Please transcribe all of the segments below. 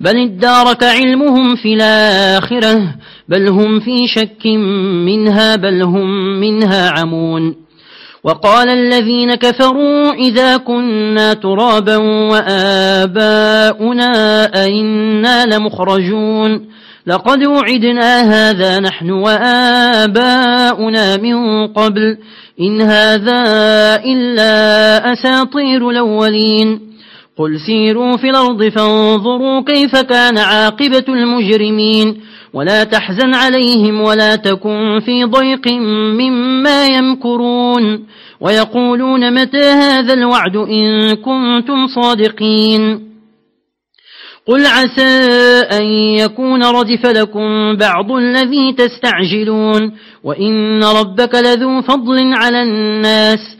بل ادارك علمهم في الآخرة بل هم في شك منها بل هم منها عمون. وقال الذين كفروا إذا كنا ترابا وآباؤنا أئنا لمخرجون. لقد وعدنا هذا نحن وآباؤنا من قبل إن هذا إلا أساطير الأولين. قل سيروا في الأرض فانظروا كيف كان عاقبة المجرمين. ولا تحزن عليهم ولا تكن في ضيق مما يمكرون. ويقولون متى هذا الوعد إن كنتم صادقين. قل عسى أن يكون ردف لكم بعض الذي تستعجلون. وإن ربك لذو فضل على الناس.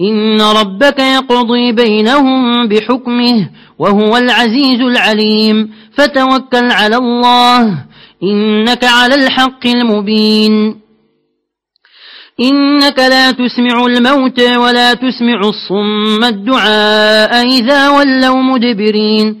إن ربك يقضي بينهم بحكمه وهو العزيز العليم. فتوكل على الله. إنك على الحق المبين. إنك لا تسمع الموت ولا تسمع الصم الدعاء إذا ولوا مدبرين.